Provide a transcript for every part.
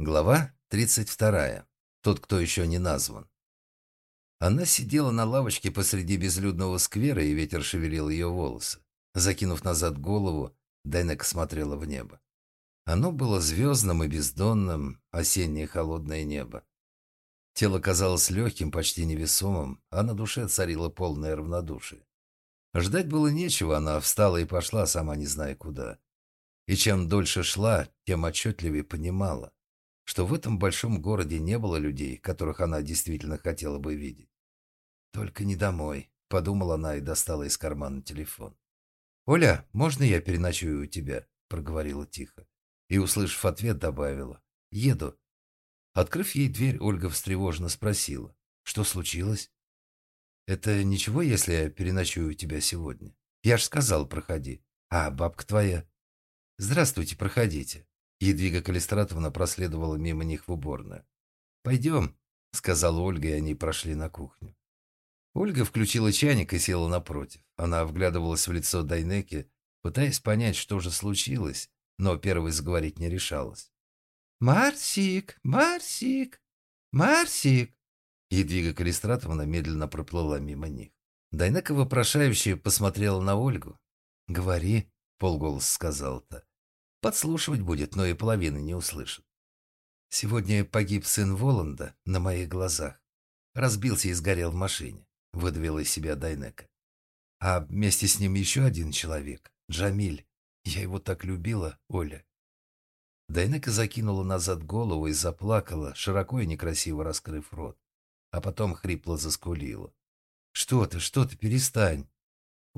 Глава 32. Тот, кто еще не назван. Она сидела на лавочке посреди безлюдного сквера, и ветер шевелил ее волосы. Закинув назад голову, Дайнек смотрела в небо. Оно было звездным и бездонным, осеннее холодное небо. Тело казалось легким, почти невесомым, а на душе царило полное равнодушие. Ждать было нечего, она встала и пошла, сама не зная куда. И чем дольше шла, тем отчетливее понимала, что в этом большом городе не было людей, которых она действительно хотела бы видеть. «Только не домой», — подумала она и достала из кармана телефон. «Оля, можно я переночую у тебя?» — проговорила тихо. И, услышав ответ, добавила. «Еду». Открыв ей дверь, Ольга встревоженно спросила. «Что случилось?» «Это ничего, если я переночую у тебя сегодня? Я ж сказал, проходи. А, бабка твоя?» «Здравствуйте, проходите». Едвига Калистратовна проследовала мимо них в уборную. «Пойдем», — сказала Ольга, и они прошли на кухню. Ольга включила чайник и села напротив. Она вглядывалась в лицо Дайнеки, пытаясь понять, что же случилось, но первой заговорить не решалась. «Марсик! Марсик! Марсик!» Едвига Калистратовна медленно проплыла мимо них. Дайнека вопрошающе посмотрела на Ольгу. «Говори», — полголос сказал-то. Подслушивать будет, но и половины не услышит. Сегодня погиб сын Воланда на моих глазах. Разбился и сгорел в машине, выдавила из себя Дайнека. А вместе с ним еще один человек, Джамиль. Я его так любила, Оля. Дайнека закинула назад голову и заплакала, широко и некрасиво раскрыв рот. А потом хрипло заскулила. «Что ты, что ты, перестань!»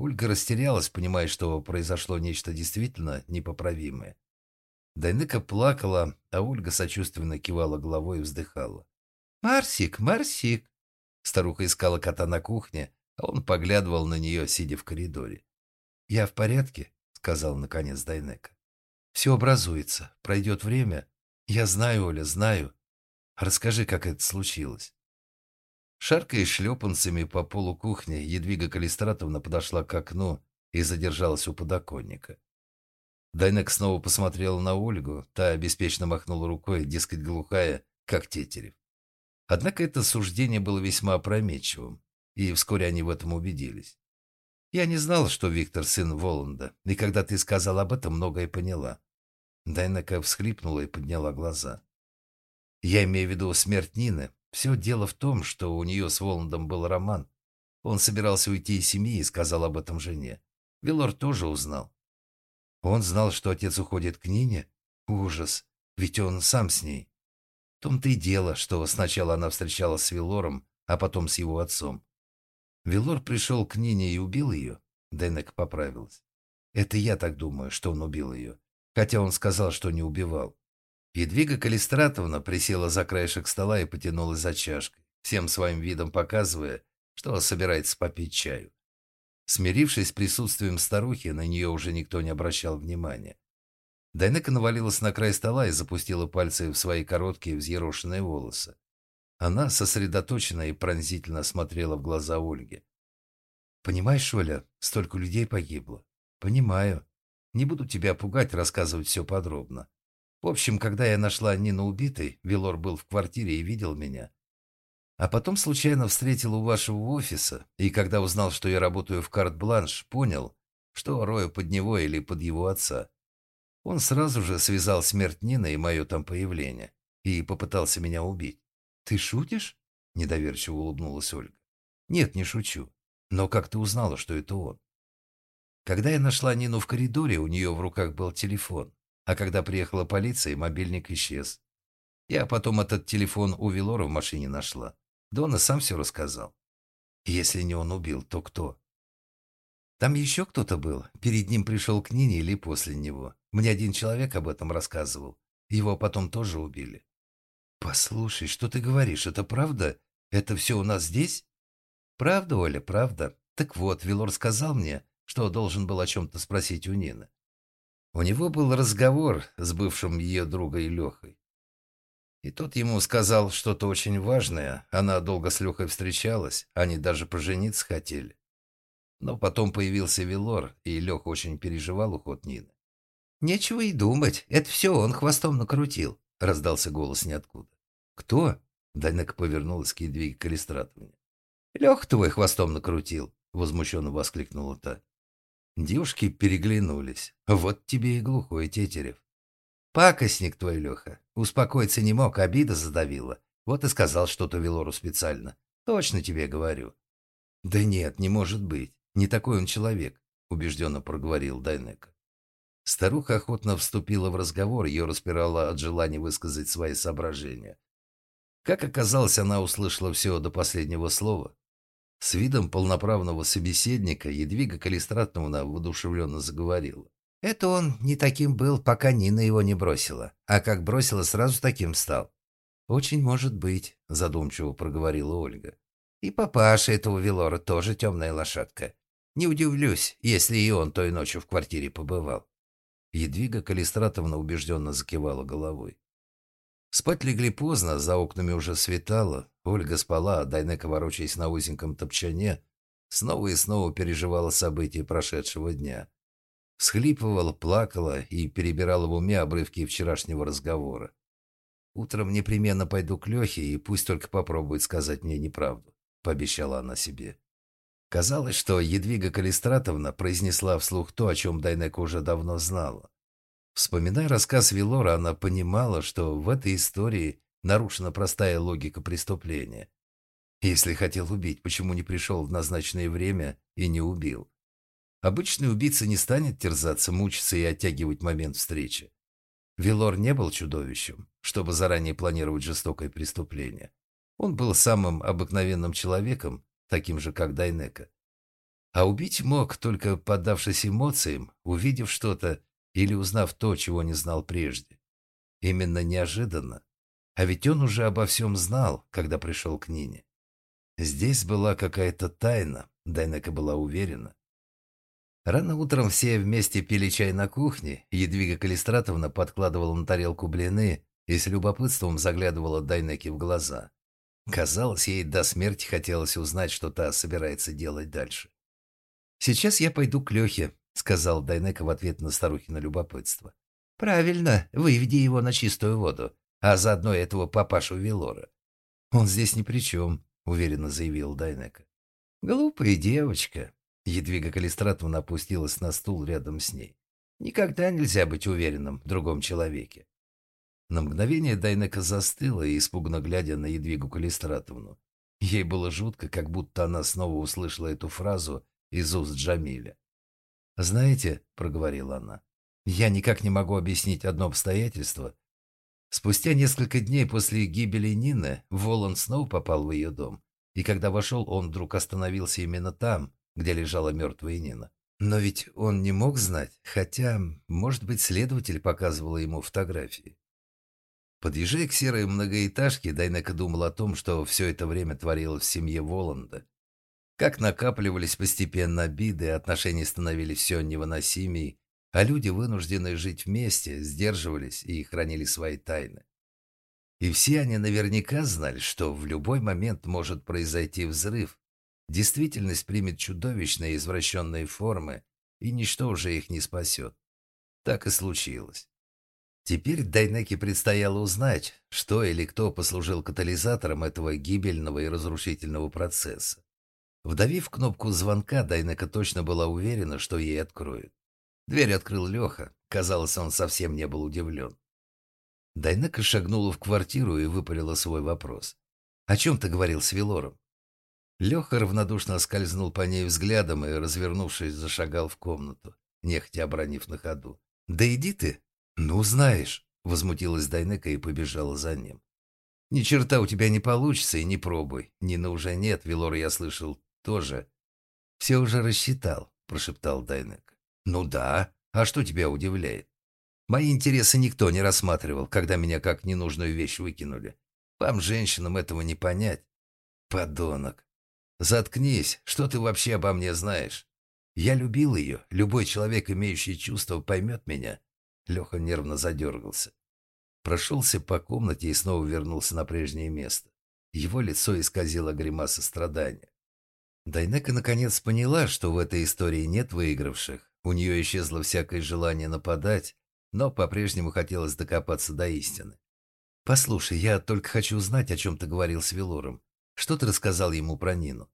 Ольга растерялась, понимая, что произошло нечто действительно непоправимое. Дайнека плакала, а Ольга сочувственно кивала головой и вздыхала. «Марсик, Марсик!» Старуха искала кота на кухне, а он поглядывал на нее, сидя в коридоре. «Я в порядке», — сказал наконец Дайнека. «Все образуется. Пройдет время. Я знаю, Оля, знаю. Расскажи, как это случилось». Шаркая шлепанцами по полу кухни, Едвига Калистратовна подошла к окну и задержалась у подоконника. Дайнек снова посмотрела на Ольгу, та беспечно махнула рукой, дескать, глухая, как тетерев. Однако это суждение было весьма опрометчивым, и вскоре они в этом убедились. Я не знала, что Виктор сын Воланда, и когда ты сказал об этом, многое поняла. Дайнека всхлипнула и подняла глаза. Я имею в виду смерть Нины, все дело в том, что у нее с Воландом был роман. Он собирался уйти из семьи и сказал об этом жене. Велор тоже узнал. Он знал, что отец уходит к Нине? Ужас, ведь он сам с ней. В том-то и дело, что сначала она встречалась с Велором, а потом с его отцом. Велор пришел к Нине и убил ее? Денек поправилась. Это я так думаю, что он убил ее. Хотя он сказал, что не убивал. Едвига Калистратовна присела за краешек стола и потянулась за чашкой, всем своим видом показывая, что собирается попить чаю. Смирившись с присутствием старухи, на нее уже никто не обращал внимания. Дайнека навалилась на край стола и запустила пальцы в свои короткие взъерошенные волосы. Она сосредоточенно и пронзительно смотрела в глаза Ольге. «Понимаешь, Оля, столько людей погибло. Понимаю. Не буду тебя пугать, рассказывать все подробно. В общем, когда я нашла Нину убитой, Велор был в квартире и видел меня. А потом случайно встретил у вашего офиса, и когда узнал, что я работаю в карт-бланш, понял, что рою под него или под его отца. Он сразу же связал смерть Нины и мое там появление, и попытался меня убить. «Ты шутишь?» – недоверчиво улыбнулась Ольга. «Нет, не шучу. Но как ты узнала, что это он?» Когда я нашла Нину в коридоре, у нее в руках был телефон. А когда приехала полиция, мобильник исчез. Я потом этот телефон у Вилора в машине нашла. Дона сам все рассказал. Если не он убил, то кто? Там еще кто-то был. Перед ним пришел к Нине или после него. Мне один человек об этом рассказывал. Его потом тоже убили. Послушай, что ты говоришь? Это правда? Это все у нас здесь? Правда, Оля, правда. Так вот, Вилор сказал мне, что должен был о чем-то спросить у Нины. У него был разговор с бывшим ее другой Лехой. И тот ему сказал что-то очень важное. Она долго с Лехой встречалась, они даже пожениться хотели. Но потом появился Велор, и Леха очень переживал уход Нины. «Нечего и думать, это все он хвостом накрутил», раздался голос ниоткуда. «Кто?» — Дайнека повернулась к Едвиге Калистратовне. «Леха твой хвостом накрутил», — возмущенно воскликнула та. Девушки переглянулись. «Вот тебе и глухой Тетерев». «Пакостник твой, Леха. Успокоиться не мог, обида задавила. Вот и сказал что-то Велору специально. Точно тебе говорю». «Да нет, не может быть. Не такой он человек», — убежденно проговорил Дайнека. Старуха охотно вступила в разговор, ее распирала от желания высказать свои соображения. Как оказалось, она услышала все до последнего слова. С видом полноправного собеседника Едвига Калистратовна воодушевленно заговорила. «Это он не таким был, пока Нина его не бросила. А как бросила, сразу таким стал». «Очень может быть», — задумчиво проговорила Ольга. «И папаша этого Велора тоже темная лошадка. Не удивлюсь, если и он той ночью в квартире побывал». Едвига Калистратовна убежденно закивала головой. Спать легли поздно, за окнами уже светало. Ольга спала, а Дайнека, ворочаясь на узеньком топчане, снова и снова переживала события прошедшего дня. Схлипывала, плакала и перебирала в уме обрывки вчерашнего разговора. «Утром непременно пойду к Лехе, и пусть только попробует сказать мне неправду», — пообещала она себе. Казалось, что Едвига Калистратовна произнесла вслух то, о чем Дайнека уже давно знала. Вспоминая рассказ Вилора, она понимала, что в этой истории нарушена простая логика преступления. Если хотел убить, почему не пришел в назначенное время и не убил? Обычный убийца не станет терзаться, мучиться и оттягивать момент встречи. Вилор не был чудовищем, чтобы заранее планировать жестокое преступление. Он был самым обыкновенным человеком, таким же, как Дайнека. А убить мог, только поддавшись эмоциям, увидев что-то или узнав то, чего не знал прежде. Именно неожиданно. А ведь он уже обо всем знал, когда пришел к Нине. Здесь была какая-то тайна, Дайнека была уверена. Рано утром все вместе пили чай на кухне, Едвига Калистратовна подкладывала на тарелку блины и с любопытством заглядывала Дайнеке в глаза. Казалось, ей до смерти хотелось узнать, что та собирается делать дальше. «Сейчас я пойду к Лехе», — сказал Дайнека в ответ на старухино любопытство. «Правильно, выведи его на чистую воду, а заодно этого папашу Велора». «Он здесь ни при чем», — уверенно заявил Дайнека. «Глупая девочка». Едвига Калистратовна опустилась на стул рядом с ней. «Никогда нельзя быть уверенным в другом человеке. На мгновение Дайнека застыла, испуганно глядя на Едвигу Калистратовну. Ей было жутко, как будто она снова услышала эту фразу из уст Джамиля. «Знаете», — проговорила она, — «я никак не могу объяснить одно обстоятельство. Спустя несколько дней после гибели Нины Волан снова попал в ее дом, и когда вошел, он вдруг остановился именно там, где лежала мертвая Нина. Но ведь он не мог знать, хотя, может быть, следователь показывал ему фотографии. Подъезжая к серой многоэтажке, Дайнека думал о том, что все это время творилось в семье Воланда. Как накапливались постепенно обиды, отношения становились все невыносимее, а люди, вынужденные жить вместе, сдерживались и хранили свои тайны. И все они наверняка знали, что в любой момент может произойти взрыв. Действительность примет чудовищные извращенные формы, и ничто уже их не спасет. Так и случилось. Теперь Дайнеке предстояло узнать, что или кто послужил катализатором этого гибельного и разрушительного процесса. Вдавив кнопку звонка, Дайнека точно была уверена, что ей откроют. Дверь открыл Леха. Казалось, он совсем не был удивлен. Дайнека шагнула в квартиру и выпалила свой вопрос. «О чем ты говорил с Велором?» Леха равнодушно скользнул по ней взглядом и, развернувшись, зашагал в комнату, нехотя обронив на ходу. «Да иди ты!» «Ну, знаешь», — возмутилась Дайнека и побежала за ним. «Ни черта у тебя не получится, и не пробуй. Нина уже нет, Велор, я слышал, тоже». «Все уже рассчитал», — прошептал Дайнека. «Ну да. А что тебя удивляет? Мои интересы никто не рассматривал, когда меня как ненужную вещь выкинули. Вам, женщинам, этого не понять. Подонок. Заткнись, что ты вообще обо мне знаешь? Я любил ее, любой человек, имеющий чувства, поймет меня. Леха нервно задергался. Прошелся по комнате и снова вернулся на прежнее место. Его лицо исказило гримаса страдания. Дайнека наконец поняла, что в этой истории нет выигравших. У нее исчезло всякое желание нападать, но по-прежнему хотелось докопаться до истины. «Послушай, я только хочу узнать, о чем ты говорил с Велором. Что ты рассказал ему про Нину?»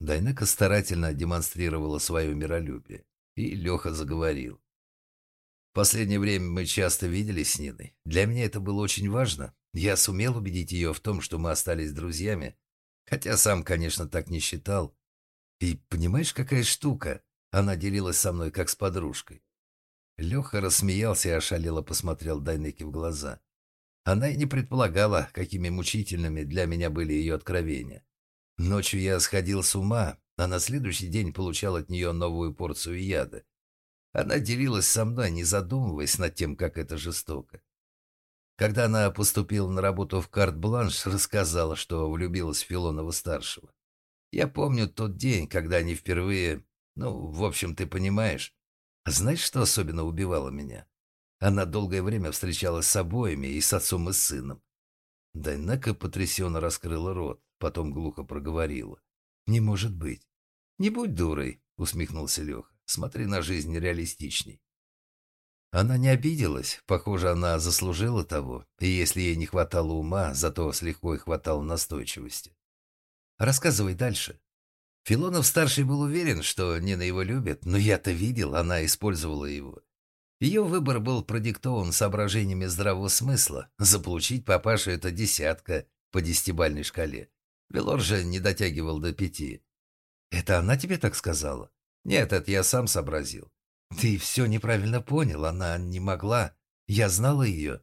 Дайнека старательно демонстрировала свое миролюбие, и Леха заговорил. «В последнее время мы часто виделись с Ниной. Для меня это было очень важно. Я сумел убедить ее в том, что мы остались друзьями, хотя сам, конечно, так не считал. И понимаешь, какая штука? Она делилась со мной, как с подружкой. Леха рассмеялся и ошалело посмотрел Дайнеке в глаза. Она и не предполагала, какими мучительными для меня были ее откровения. Ночью я сходил с ума, а на следующий день получал от нее новую порцию яда. Она делилась со мной, не задумываясь над тем, как это жестоко. Когда она поступила на работу в карт-бланш, рассказала, что влюбилась в Филонова-старшего. Я помню тот день, когда они впервые... Ну, в общем, ты понимаешь. А знаешь, что особенно убивало меня? Она долгое время встречалась с обоими, и с отцом, и с сыном. Дайнака потрясенно раскрыла рот, потом глухо проговорила. «Не может быть». «Не будь дурой», — усмехнулся Леха. «Смотри на жизнь реалистичней». Она не обиделась. Похоже, она заслужила того. И если ей не хватало ума, зато с лихвой хватало настойчивости. Рассказывай дальше. Филонов-старший был уверен, что Нина его любит, но я-то видел, она использовала его. Ее выбор был продиктован соображениями здравого смысла. Заполучить папашу — это десятка по десятибальной шкале. Велор же не дотягивал до пяти. «Это она тебе так сказала?» «Нет, это я сам сообразил». «Ты все неправильно понял, она не могла. Я знала ее».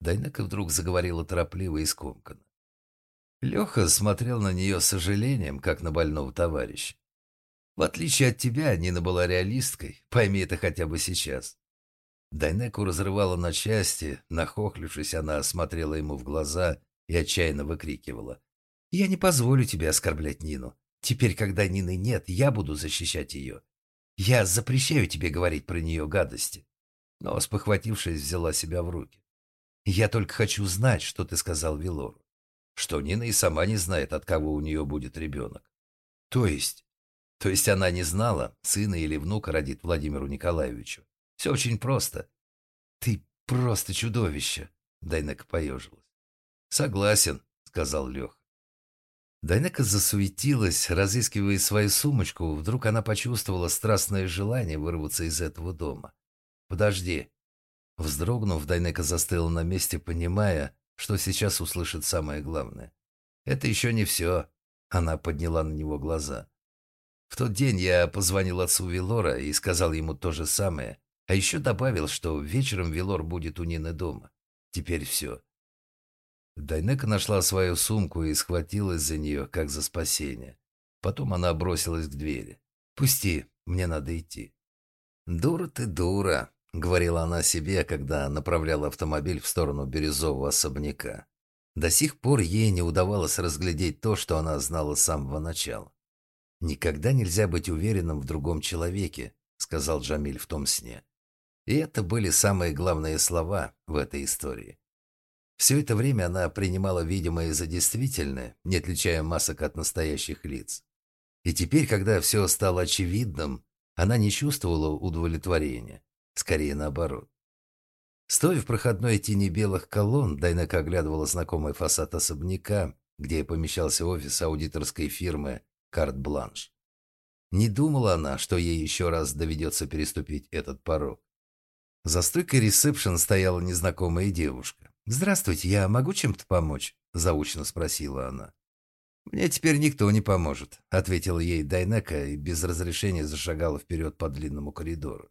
Дайнека вдруг заговорила торопливо и скомканно. Леха смотрел на нее с сожалением, как на больного товарища. В отличие от тебя, Нина была реалисткой, пойми это хотя бы сейчас. Дайнеку разрывала на части, нахохлившись, она смотрела ему в глаза и отчаянно выкрикивала. «Я не позволю тебе оскорблять Нину. Теперь, когда Нины нет, я буду защищать ее. Я запрещаю тебе говорить про нее гадости». Но, спохватившись, взяла себя в руки. «Я только хочу знать, что ты сказал Вилору что Нина и сама не знает, от кого у нее будет ребенок. То есть? То есть она не знала, сына или внука родит Владимиру Николаевичу. Все очень просто. Ты просто чудовище, Дайнека поежилась. Согласен, сказал Лех. Дайнека засуетилась, разыскивая свою сумочку. Вдруг она почувствовала страстное желание вырваться из этого дома. «Подожди». Вздрогнув, Дайнека застыла на месте, понимая, что сейчас услышит самое главное. «Это еще не все», — она подняла на него глаза. «В тот день я позвонил отцу Вилора и сказал ему то же самое, а еще добавил, что вечером Вилор будет у Нины дома. Теперь все». Дайнека нашла свою сумку и схватилась за нее, как за спасение. Потом она бросилась к двери. «Пусти, мне надо идти». «Дура ты, дура», — говорила она себе, когда направляла автомобиль в сторону бирюзового особняка. До сих пор ей не удавалось разглядеть то, что она знала с самого начала. «Никогда нельзя быть уверенным в другом человеке», — сказал Джамиль в том сне. И это были самые главные слова в этой истории. Все это время она принимала видимое за действительное, не отличая масок от настоящих лиц. И теперь, когда все стало очевидным, она не чувствовала удовлетворения. Скорее наоборот. Стоя в проходной тени белых колонн, Дайнека оглядывала знакомый фасад особняка, где помещался офис аудиторской фирмы «Карт Бланш». Не думала она, что ей еще раз доведется переступить этот порог. За стойкой ресепшн стояла незнакомая девушка. «Здравствуйте, я могу чем-то помочь?» – заучно спросила она. «Мне теперь никто не поможет», – ответила ей Дайнека и без разрешения зашагала вперед по длинному коридору.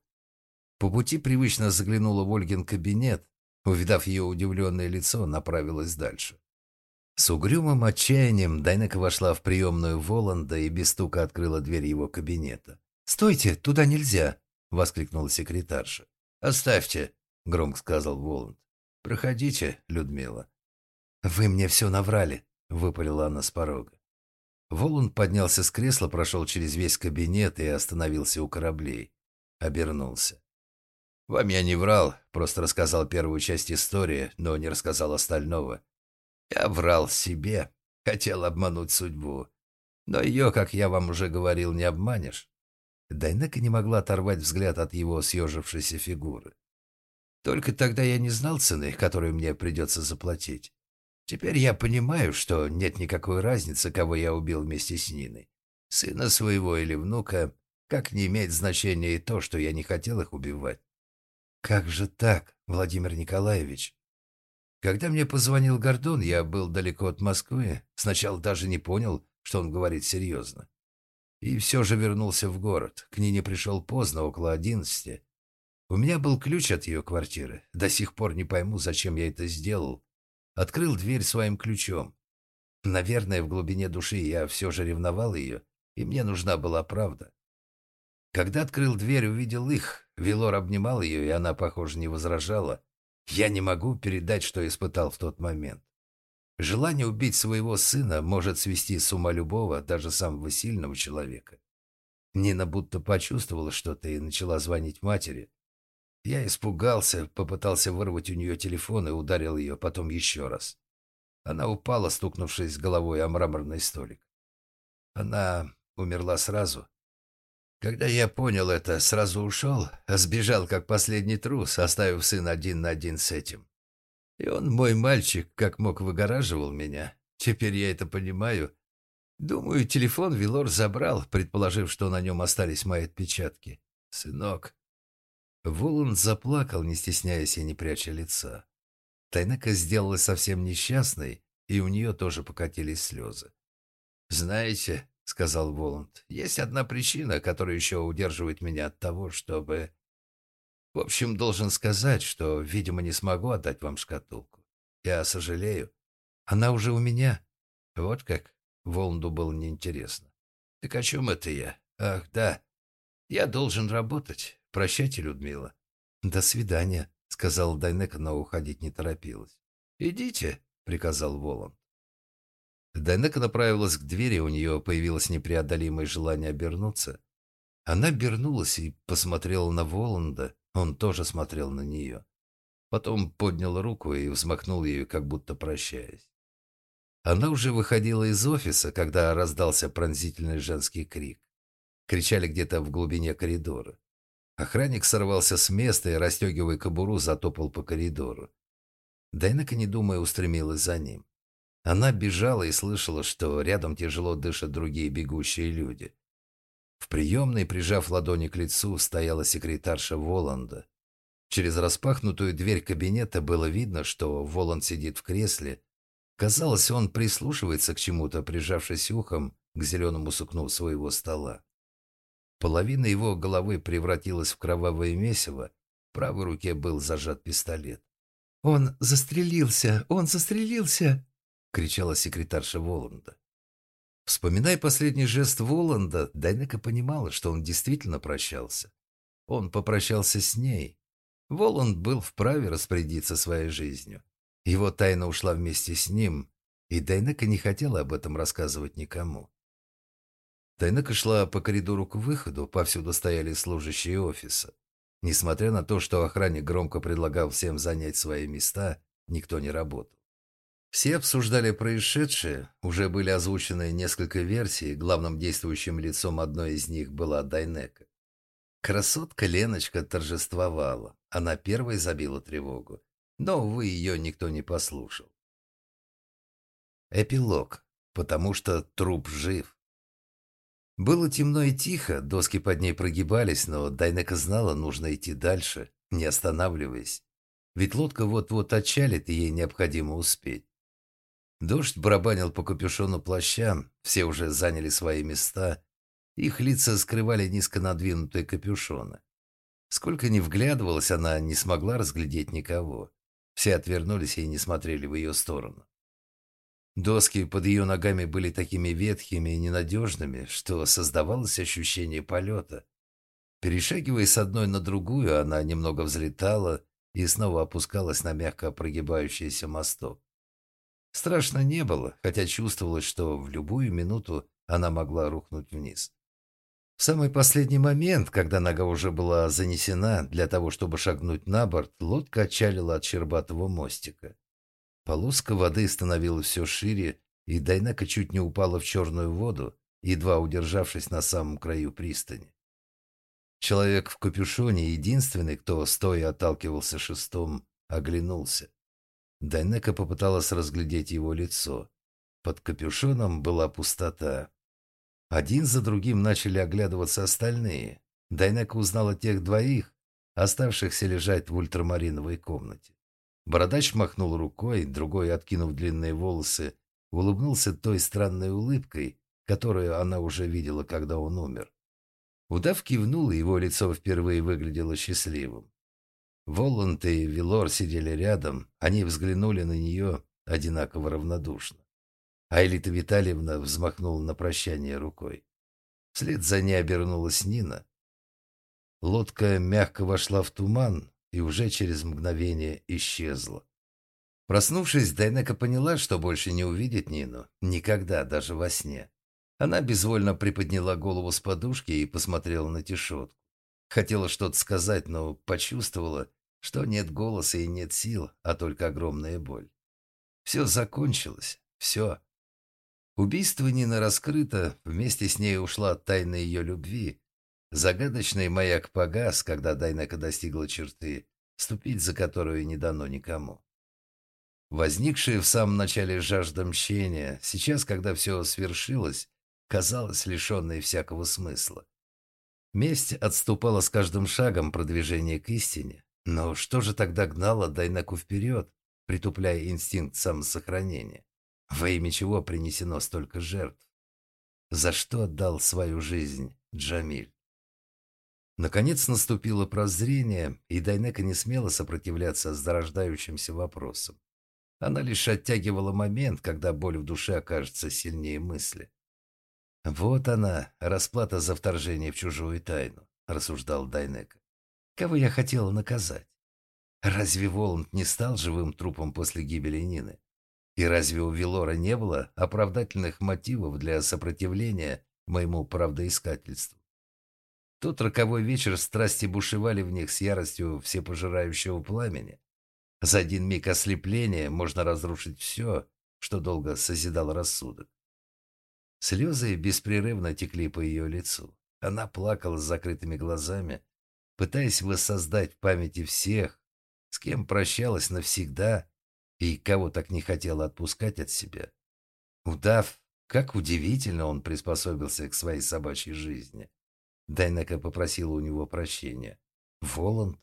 По пути привычно заглянула в Ольгин кабинет. Увидав ее удивленное лицо, направилась дальше. С угрюмым отчаянием Дайнека вошла в приемную Воланда и без стука открыла дверь его кабинета. «Стойте, туда нельзя!» — воскликнула секретарша. «Оставьте!» — громко сказал Воланд. «Проходите, Людмила». «Вы мне все наврали!» — выпалила она с порога. Воланд поднялся с кресла, прошел через весь кабинет и остановился у кораблей. Обернулся. Вам я не врал, просто рассказал первую часть истории, но не рассказал остального. Я врал себе, хотел обмануть судьбу. Но ее, как я вам уже говорил, не обманешь. Дайнека не могла оторвать взгляд от его съежившейся фигуры. Только тогда я не знал цены, которую мне придется заплатить. Теперь я понимаю, что нет никакой разницы, кого я убил вместе с Ниной. Сына своего или внука, как не имеет значения и то, что я не хотел их убивать. Как же так, Владимир Николаевич? Когда мне позвонил Гордон, я был далеко от Москвы. Сначала даже не понял, что он говорит серьезно. И все же вернулся в город. К Нине пришел поздно, около одиннадцати. У меня был ключ от ее квартиры. До сих пор не пойму, зачем я это сделал. Открыл дверь своим ключом. Наверное, в глубине души я все же ревновал ее, и мне нужна была правда. Когда открыл дверь, увидел их. Вилор обнимал ее, и она, похоже, не возражала. Я не могу передать, что испытал в тот момент. Желание убить своего сына может свести с ума любого, даже самого сильного человека. Нина будто почувствовала что-то и начала звонить матери. Я испугался, попытался вырвать у нее телефон и ударил ее потом еще раз. Она упала, стукнувшись головой о мраморный столик. Она умерла сразу. Когда я понял это, сразу ушел, сбежал как последний трус, оставив сына один на один с этим. И он, мой мальчик, как мог выгораживал меня. Теперь я это понимаю. Думаю, телефон Вилор забрал, предположив, что на нем остались мои отпечатки. Сынок, Воланд заплакал, не стесняясь и не пряча лица. Тайнека сделалась совсем несчастной, и у нее тоже покатились слезы. «Знаете», — сказал Воланд, — «есть одна причина, которая еще удерживает меня от того, чтобы...» «В общем, должен сказать, что, видимо, не смогу отдать вам шкатулку. Я сожалею. Она уже у меня». «Вот как?» — Воланду было неинтересно. «Так о чем это я? Ах, да. Я должен работать. «Прощайте, Людмила». «До свидания», — сказал Дайнека, но уходить не торопилась. «Идите», — приказал Воланд. Дайнека направилась к двери, у нее появилось непреодолимое желание обернуться. Она обернулась и посмотрела на Воланда, он тоже смотрел на нее. Потом поднял руку и взмахнул ею, как будто прощаясь. Она уже выходила из офиса, когда раздался пронзительный женский крик. Кричали где-то в глубине коридора. Охранник сорвался с места и, расстегивая кобуру, затопал по коридору. Дайнека, не думая, устремилась за ним. Она бежала и слышала, что рядом тяжело дышат другие бегущие люди. В приемной, прижав ладони к лицу, стояла секретарша Воланда. Через распахнутую дверь кабинета было видно, что Воланд сидит в кресле. Казалось, он прислушивается к чему-то, прижавшись ухом к зеленому сукну своего стола. Половина его головы превратилась в кровавое месиво, в правой руке был зажат пистолет. «Он застрелился! Он застрелился!» — кричала секретарша Воланда. Вспоминая последний жест Воланда, Дайнека понимала, что он действительно прощался. Он попрощался с ней. Воланд был вправе распорядиться своей жизнью. Его тайна ушла вместе с ним, и Дайнека не хотела об этом рассказывать никому. Тайнека шла по коридору к выходу, повсюду стояли служащие офиса. Несмотря на то, что охранник громко предлагал всем занять свои места, никто не работал. Все обсуждали происшедшее, уже были озвучены несколько версий, главным действующим лицом одной из них была Дайнека. Красотка Леночка торжествовала, она первой забила тревогу, но, увы, ее никто не послушал. Эпилог, потому что труп жив. Было темно и тихо, доски под ней прогибались, но Дайнека знала, нужно идти дальше, не останавливаясь. Ведь лодка вот-вот отчалит, и ей необходимо успеть. Дождь барабанил по капюшону плаща, все уже заняли свои места, их лица скрывали низко надвинутые капюшоны. Сколько ни вглядывалась, она не смогла разглядеть никого. Все отвернулись и не смотрели в ее сторону. Доски под ее ногами были такими ветхими и ненадежными, что создавалось ощущение полета. Перешагивая с одной на другую, она немного взлетала и снова опускалась на мягко прогибающийся мосток. Страшно не было, хотя чувствовалось, что в любую минуту она могла рухнуть вниз. В самый последний момент, когда нога уже была занесена для того, чтобы шагнуть на борт, лодка отчалила от щербатого мостика. Полоска воды становилась все шире, и Дайнака чуть не упала в черную воду, едва удержавшись на самом краю пристани. Человек в капюшоне, единственный, кто, стоя, отталкивался шестом, оглянулся. Дайнека попыталась разглядеть его лицо. Под капюшоном была пустота. Один за другим начали оглядываться остальные. Дайнека узнала тех двоих, оставшихся лежать в ультрамариновой комнате. Бородач махнул рукой, другой, откинув длинные волосы, улыбнулся той странной улыбкой, которую она уже видела, когда он умер. Удав кивнул, и его лицо впервые выглядело счастливым. Воланд и Вилор сидели рядом, они взглянули на нее одинаково равнодушно. А Элита Витальевна взмахнула на прощание рукой. Вслед за ней обернулась Нина. Лодка мягко вошла в туман и уже через мгновение исчезла. Проснувшись, Дайнека поняла, что больше не увидит Нину. Никогда, даже во сне. Она безвольно приподняла голову с подушки и посмотрела на тишотку. Хотела что-то сказать, но почувствовала, что нет голоса и нет сил, а только огромная боль. Все закончилось. Все. Убийство Нины раскрыто, вместе с ней ушла тайна ее любви. Загадочный маяк погас, когда Дайнека достигла черты, ступить за которую не дано никому. Возникшая в самом начале жажда мщения, сейчас, когда все свершилось, казалась лишенной всякого смысла. Месть отступала с каждым шагом продвижения к истине. Но что же тогда гнало Дайнеку вперед, притупляя инстинкт самосохранения? Во имя чего принесено столько жертв? За что отдал свою жизнь Джамиль? Наконец наступило прозрение, и Дайнека не смела сопротивляться зарождающимся вопросам. Она лишь оттягивала момент, когда боль в душе окажется сильнее мысли. «Вот она, расплата за вторжение в чужую тайну», — рассуждал Дайнека. «Кого я хотела наказать? Разве Воланд не стал живым трупом после гибели Нины? И разве у Вилора не было оправдательных мотивов для сопротивления моему правдоискательству? Тот роковой вечер страсти бушевали в них с яростью всепожирающего пламени. За один миг ослепления можно разрушить все, что долго созидал рассудок. Слезы беспрерывно текли по ее лицу. Она плакала с закрытыми глазами, пытаясь воссоздать в памяти всех, с кем прощалась навсегда и кого так не хотела отпускать от себя. Удав, как удивительно он приспособился к своей собачьей жизни. Дайнека попросила у него прощения. Воланд?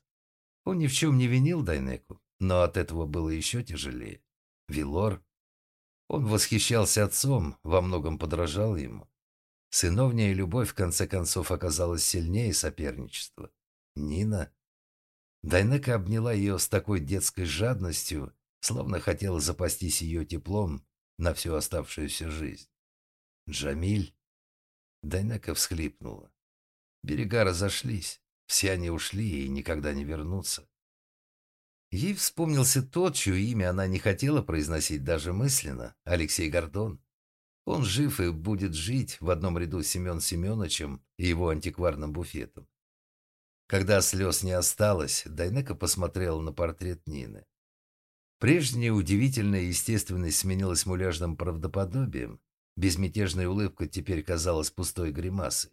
Он ни в чем не винил Дайнеку, но от этого было еще тяжелее. Вилор? Он восхищался отцом, во многом подражал ему. Сыновняя любовь в конце концов оказалась сильнее соперничества. Нина? Дайнека обняла ее с такой детской жадностью, словно хотела запастись ее теплом на всю оставшуюся жизнь. Джамиль? Дайнека всхлипнула. Берега разошлись, все они ушли и никогда не вернутся. Ей вспомнился тот, чье имя она не хотела произносить даже мысленно, Алексей Гордон. Он жив и будет жить в одном ряду с Семен Семеновичем и его антикварным буфетом. Когда слез не осталось, Дайнека посмотрела на портрет Нины. Прежняя удивительная естественность сменилась муляжным правдоподобием. Безмятежная улыбка теперь казалась пустой гримасой.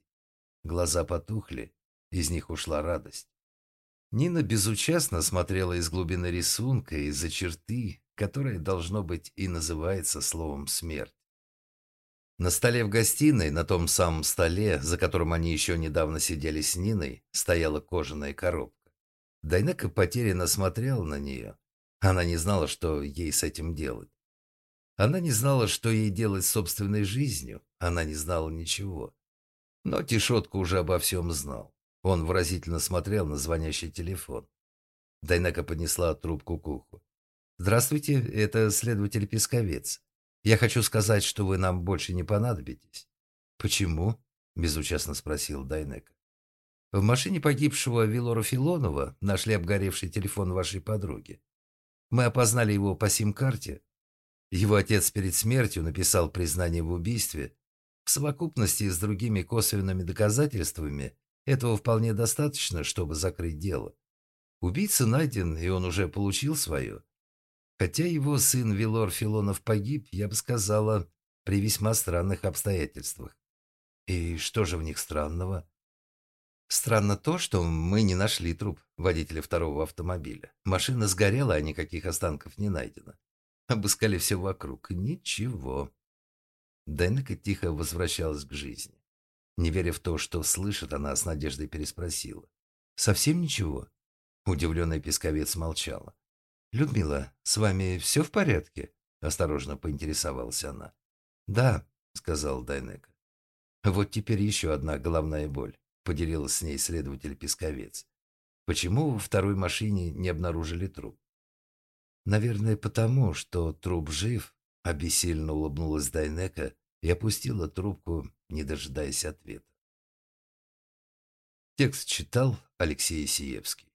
Глаза потухли, из них ушла радость. Нина безучастно смотрела из глубины рисунка, из-за черты, которая, должно быть, и называется словом «смерть». На столе в гостиной, на том самом столе, за которым они еще недавно сидели с Ниной, стояла кожаная коробка. Дайнека потерянно смотрела на нее, она не знала, что ей с этим делать. Она не знала, что ей делать с собственной жизнью. Она не знала ничего. Но Тишотка уже обо всем знал. Он выразительно смотрел на звонящий телефон. Дайнека поднесла трубку к уху. «Здравствуйте, это следователь Песковец. Я хочу сказать, что вы нам больше не понадобитесь». «Почему?» – безучастно спросил Дайнека. «В машине погибшего Вилора Филонова нашли обгоревший телефон вашей подруги. Мы опознали его по сим-карте. Его отец перед смертью написал признание в убийстве. В совокупности с другими косвенными доказательствами этого вполне достаточно, чтобы закрыть дело. Убийца найден, и он уже получил свое. Хотя его сын Вилор Филонов погиб, я бы сказала, при весьма странных обстоятельствах. И что же в них странного? Странно то, что мы не нашли труп водителя второго автомобиля. Машина сгорела, а никаких останков не найдено. Обыскали все вокруг. Ничего. Дайнека тихо возвращалась к жизни. Не веря в то, что слышит, она с надеждой переспросила. «Совсем ничего?» Удивленный песковец молчала. «Людмила, с вами все в порядке?» Осторожно поинтересовалась она. «Да», — сказал Дайнека. «Вот теперь еще одна головная боль», — поделилась с ней следователь Песковец. «Почему во второй машине не обнаружили труп?» «Наверное, потому, что труп жив», — обессильно улыбнулась Дайнека я опустила трубку, не дожидаясь ответа. Текст читал Алексей Сиевский.